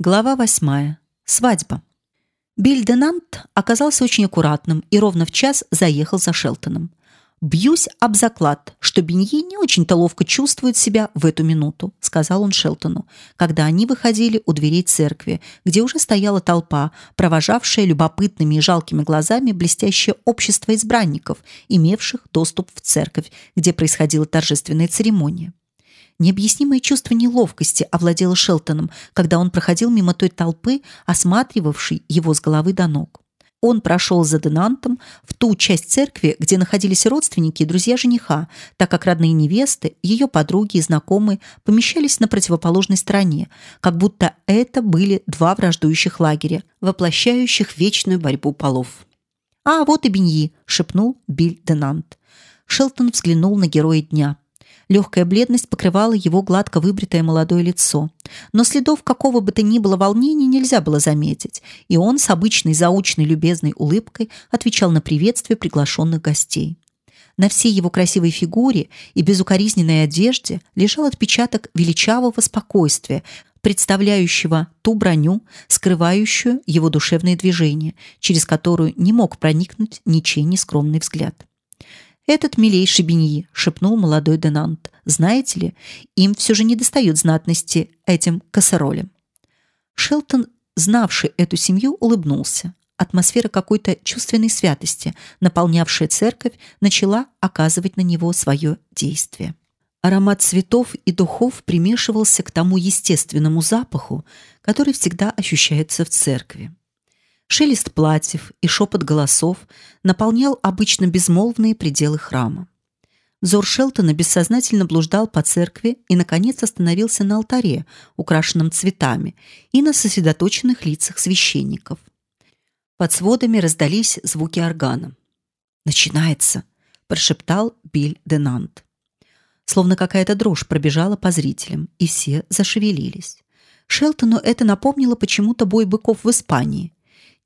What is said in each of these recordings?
Глава восьмая. Свадьба. Биль Денант оказался очень аккуратным и ровно в час заехал за Шелтоном. «Бьюсь об заклад, что Беньи не очень-то ловко чувствует себя в эту минуту», сказал он Шелтону, когда они выходили у дверей церкви, где уже стояла толпа, провожавшая любопытными и жалкими глазами блестящее общество избранников, имевших доступ в церковь, где происходила торжественная церемония. Необъяснимое чувство неловкости овладело Шелтоном, когда он проходил мимо той толпы, осматривавшей его с головы до ног. Он прошел за Денантом в ту часть церкви, где находились родственники и друзья жениха, так как родные невесты, ее подруги и знакомые помещались на противоположной стороне, как будто это были два враждующих лагеря, воплощающих вечную борьбу полов. «А, вот и Беньи!» – шепнул Биль Денант. Шелтон взглянул на героя дня – Легкая бледность покрывала его гладко выбритое молодое лицо. Но следов какого бы то ни было волнения нельзя было заметить, и он с обычной заучной любезной улыбкой отвечал на приветствие приглашенных гостей. На всей его красивой фигуре и безукоризненной одежде лежал отпечаток величавого спокойствия, представляющего ту броню, скрывающую его душевные движения, через которую не мог проникнуть ничей нескромный взгляд. «Этот милейший Беньи», — шепнул молодой Денант. «Знаете ли, им все же не достает знатности этим кассеролем». Шелтон, знавший эту семью, улыбнулся. Атмосфера какой-то чувственной святости, наполнявшая церковь, начала оказывать на него свое действие. Аромат цветов и духов примешивался к тому естественному запаху, который всегда ощущается в церкви. Шелест платьев и шепот голосов наполнял обычно безмолвные пределы храма. Взор Шелтона бессознательно блуждал по церкви и, наконец, остановился на алтаре, украшенном цветами, и на сосредоточенных лицах священников. Под сводами раздались звуки органа. «Начинается!» – прошептал Биль Денант. Словно какая-то дрожь пробежала по зрителям, и все зашевелились. Шелтону это напомнило почему-то бой быков в Испании,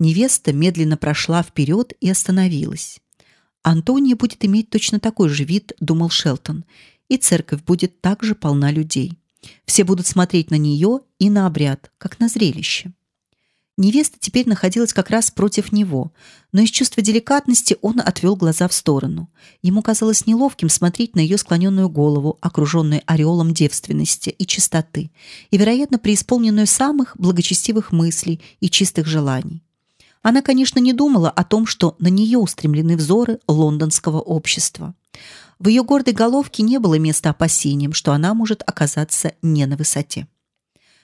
Невеста медленно прошла вперед и остановилась. Антония будет иметь точно такой же вид, думал Шелтон, и церковь будет также полна людей. Все будут смотреть на нее и на обряд, как на зрелище. Невеста теперь находилась как раз против него, но из чувства деликатности он отвел глаза в сторону. Ему казалось неловким смотреть на ее склоненную голову, окруженную ореолом девственности и чистоты, и, вероятно, преисполненную самых благочестивых мыслей и чистых желаний. Она, конечно, не думала о том, что на нее устремлены взоры лондонского общества. В ее гордой головке не было места опасениям, что она может оказаться не на высоте.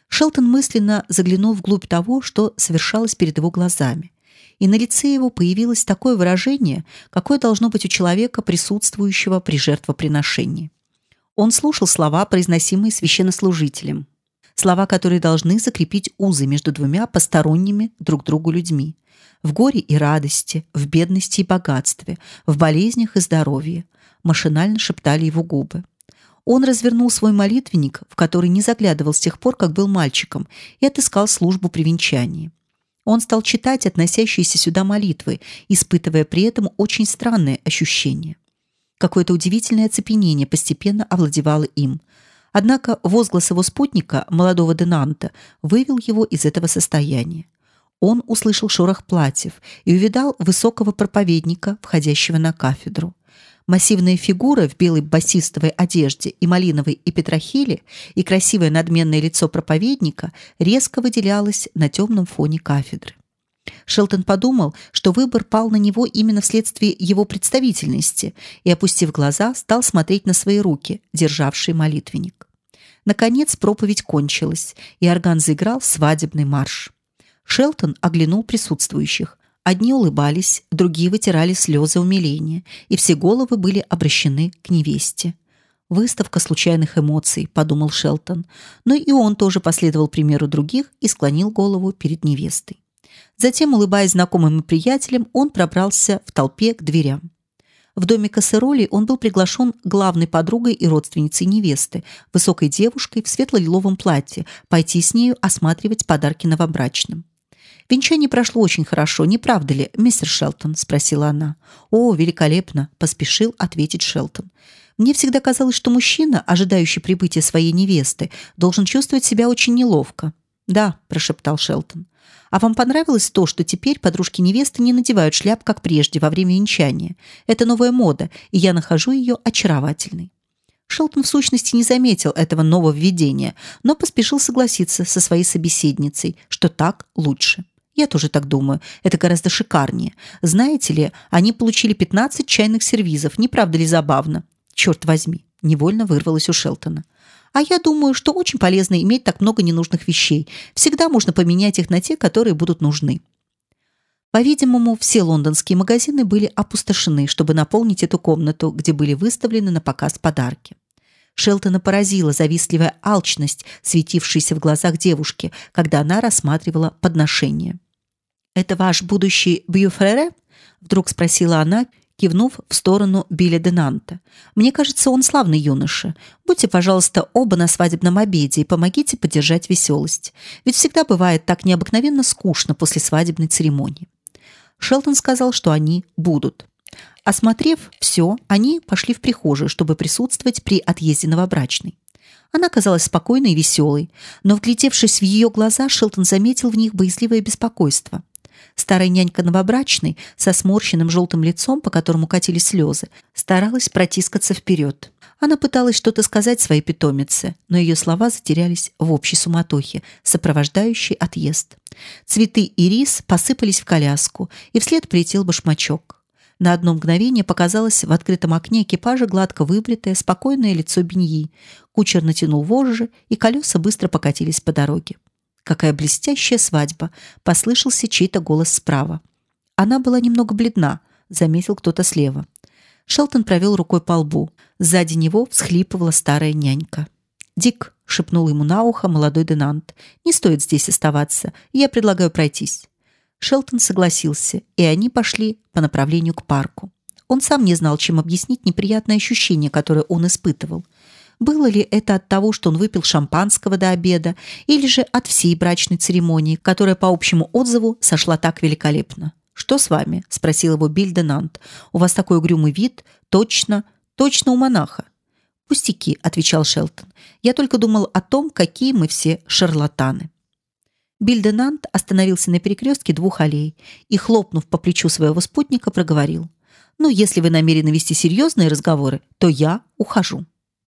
Шелтон мысленно заглянул вглубь того, что совершалось перед его глазами, и на лице его появилось такое выражение, какое должно быть у человека, присутствующего при жертвоприношении. Он слушал слова, произносимые священнослужителем, слова, которые должны закрепить узы между двумя посторонними друг другу людьми, в горе и радости, в бедности и богатстве, в болезнях и здоровье, машинально шептали его губы. Он развернул свой молитвенник, в который не заглядывал с тех пор, как был мальчиком, и отыскал службу при венчании. Он стал читать относящиеся сюда молитвы, испытывая при этом очень странные ощущения. Какое-то удивительное оцепенение постепенно овладевало им. Однако возглас его спутника, молодого Денанта, вывел его из этого состояния он услышал шорох платьев и увидал высокого проповедника, входящего на кафедру. Массивная фигура в белой басистовой одежде и малиновой эпитрахиле и красивое надменное лицо проповедника резко выделялось на темном фоне кафедры. Шелтон подумал, что выбор пал на него именно вследствие его представительности, и, опустив глаза, стал смотреть на свои руки, державшие молитвенник. Наконец проповедь кончилась, и орган заиграл свадебный марш. Шелтон оглянул присутствующих. Одни улыбались, другие вытирали слезы умиления, и все головы были обращены к невесте. Выставка случайных эмоций, подумал Шелтон, но и он тоже последовал примеру других и склонил голову перед невестой. Затем, улыбаясь знакомым и приятелям, он пробрался в толпе к дверям. В доме Кассероли он был приглашен главной подругой и родственницей невесты, высокой девушкой в светло-лиловом платье, пойти с нею осматривать подарки новобрачным. Венчание прошло очень хорошо, не правда ли, мистер Шелтон? – спросила она. О, великолепно, поспешил ответить Шелтон. Мне всегда казалось, что мужчина, ожидающий прибытия своей невесты, должен чувствовать себя очень неловко. «Да», – прошептал Шелтон. «А вам понравилось то, что теперь подружки невесты не надевают шляп, как прежде, во время венчания? Это новая мода, и я нахожу ее очаровательной». Шелтон в сущности не заметил этого нововведения, но поспешил согласиться со своей собеседницей, что так лучше. Я тоже так думаю. Это гораздо шикарнее. Знаете ли, они получили 15 чайных сервизов. Не правда ли забавно? Черт возьми, невольно вырвалось у Шелтона. А я думаю, что очень полезно иметь так много ненужных вещей. Всегда можно поменять их на те, которые будут нужны. По-видимому, все лондонские магазины были опустошены, чтобы наполнить эту комнату, где были выставлены на показ подарки. Шелтона поразила завистливая алчность, светившаяся в глазах девушки, когда она рассматривала подношение. «Это ваш будущий Бьюфрере?» – вдруг спросила она, кивнув в сторону Билля Денанта. «Мне кажется, он славный юноша. Будьте, пожалуйста, оба на свадебном обеде и помогите поддержать веселость. Ведь всегда бывает так необыкновенно скучно после свадебной церемонии». Шелтон сказал, что они будут. Осмотрев все, они пошли в прихожую, чтобы присутствовать при отъезде новобрачной. Она казалась спокойной и веселой, но, вглядевшись в ее глаза, Шелтон заметил в них боязливое беспокойство. Старая нянька новобрачной, со сморщенным желтым лицом, по которому катились слезы, старалась протискаться вперед. Она пыталась что-то сказать своей питомице, но ее слова затерялись в общей суматохе, сопровождающей отъезд. Цветы и рис посыпались в коляску, и вслед полетел башмачок. На одно мгновение показалось в открытом окне экипажа гладко выбритое, спокойное лицо Беньи. Кучер натянул вожжи, и колеса быстро покатились по дороге. Какая блестящая свадьба, послышался чей-то голос справа. Она была немного бледна, заметил кто-то слева. Шелтон провел рукой по лбу. Сзади него всхлипывала старая нянька. "Дик", шепнул ему на ухо молодой Денант. "Не стоит здесь оставаться. Я предлагаю пройтись". Шелтон согласился, и они пошли по направлению к парку. Он сам не знал, чем объяснить неприятное ощущение, которое он испытывал. Было ли это от того, что он выпил шампанского до обеда, или же от всей брачной церемонии, которая по общему отзыву сошла так великолепно? Что с вами? – спросил его Бильденант. У вас такой угрюмый вид, точно, точно у монаха. Пустяки, отвечал Шелтон. Я только думал о том, какие мы все шарлатаны. Бильденант остановился на перекрестке двух аллей и, хлопнув по плечу своего спутника, проговорил: "Ну, если вы намерены вести серьезные разговоры, то я ухожу".